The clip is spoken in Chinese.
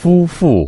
夫妇。